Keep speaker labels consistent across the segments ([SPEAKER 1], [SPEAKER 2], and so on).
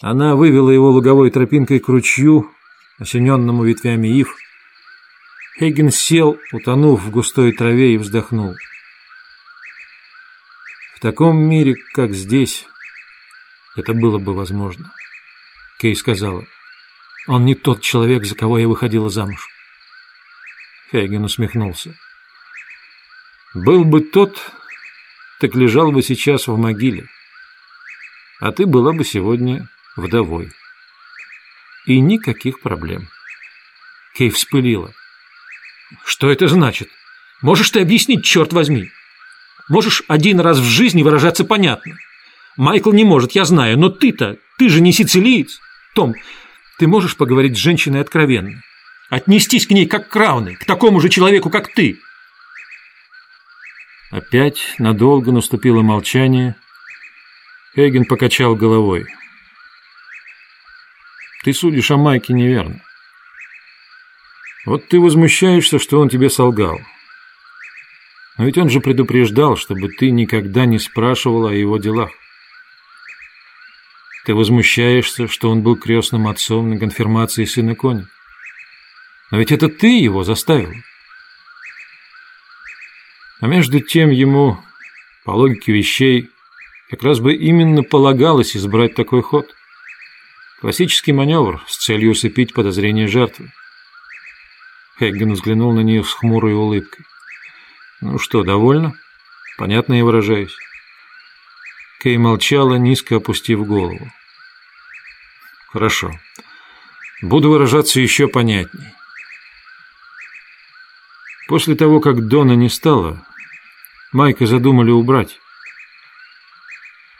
[SPEAKER 1] Она вывела его луговой тропинкой к ручью, осененному ветвями ив. Хейген сел, утонув в густой траве, и вздохнул. В таком мире, как здесь, это было бы возможно. Кей сказала, он не тот человек, за кого я выходила замуж. Хейген усмехнулся. Был бы тот, так лежал бы сейчас в могиле. А ты была бы сегодня вдовой. И никаких проблем. Кей вспылила. Что это значит? Можешь ты объяснить, черт возьми? Можешь один раз в жизни выражаться понятно. Майкл не может, я знаю, но ты-то, ты же не сицилиец. Том, ты можешь поговорить с женщиной откровенно? Отнестись к ней как к равной, к такому же человеку, как ты. Опять надолго наступило молчание. Хейген покачал головой. Ты судишь о Майке неверно. Вот ты возмущаешься, что он тебе солгал. Но ведь он же предупреждал, чтобы ты никогда не спрашивала о его делах. Ты возмущаешься, что он был крестным отцом на конфирмации сына Кони. Но ведь это ты его заставил. А между тем ему, по логике вещей, как раз бы именно полагалось избрать такой ход. Классический маневр с целью усыпить подозрение жертвы. Хэгген взглянул на нее с хмурой улыбкой. «Ну что, довольно? Понятно я выражаюсь?» Кей молчала, низко опустив голову. «Хорошо. Буду выражаться еще понятней. После того, как Дона не стало, Майка задумали убрать.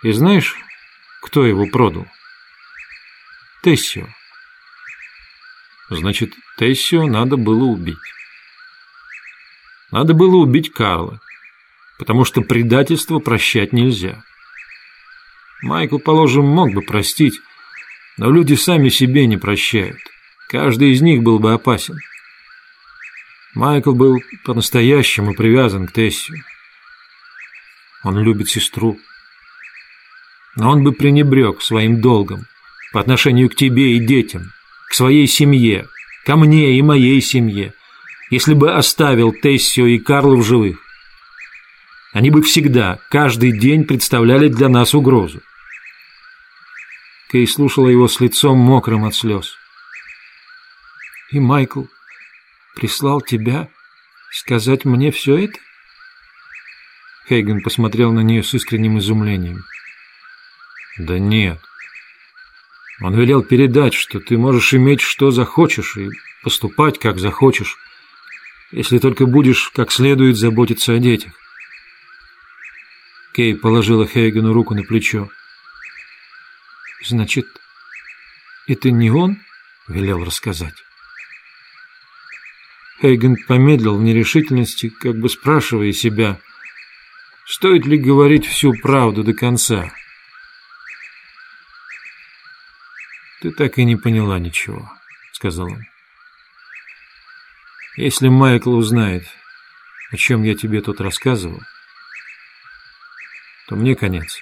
[SPEAKER 1] И знаешь, кто его продал? Тессио. Значит, Тессио надо было убить. Надо было убить Карла, потому что предательство прощать нельзя. Майкл, положим, мог бы простить, но люди сами себе не прощают. Каждый из них был бы опасен. Майкл был по-настоящему привязан к Тессию. Он любит сестру. Но он бы пренебрег своим долгом по отношению к тебе и детям, к своей семье, ко мне и моей семье, если бы оставил Тессио и Карла в живых. Они бы всегда, каждый день представляли для нас угрозу. Кей слушала его с лицом мокрым от слез. «И Майкл прислал тебя сказать мне все это?» Хейген посмотрел на нее с искренним изумлением. «Да нет. Он велел передать, что ты можешь иметь что захочешь и поступать как захочешь, если только будешь как следует заботиться о детях». Кей положила Хейгену руку на плечо. Значит, это не он велел рассказать? Хейген помедлил в нерешительности, как бы спрашивая себя, стоит ли говорить всю правду до конца. «Ты так и не поняла ничего», — сказал он. «Если Майкл узнает, о чем я тебе тут рассказывал, то мне конец».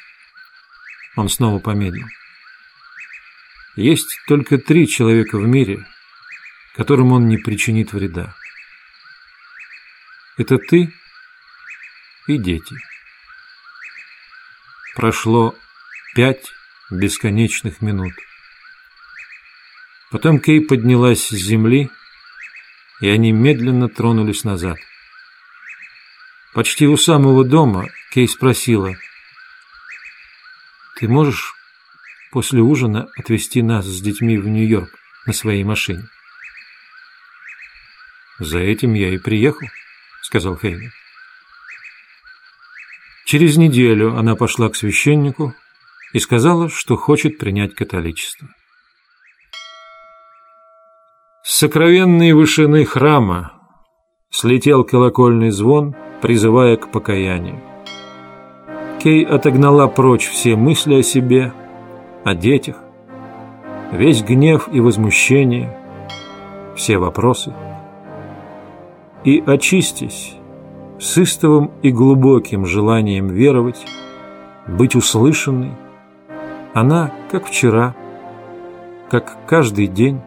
[SPEAKER 1] Он снова помедлил. Есть только три человека в мире, которым он не причинит вреда. Это ты и дети. Прошло пять бесконечных минут. Потом Кей поднялась с земли, и они медленно тронулись назад. Почти у самого дома Кей спросила, «Ты можешь после ужина отвезти нас с детьми в Нью-Йорк на своей машине. «За этим я и приехал», — сказал Хейли. Через неделю она пошла к священнику и сказала, что хочет принять католичество. С сокровенной вышины храма слетел колокольный звон, призывая к покаянию. Кей отогнала прочь все мысли о себе о детях, весь гнев и возмущение, все вопросы. И очистись с истовым и глубоким желанием веровать, быть услышанной, она, как вчера, как каждый день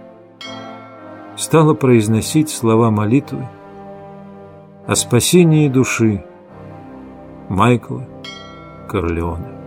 [SPEAKER 1] стала произносить слова молитвы о спасении души Майкла Корлеоне.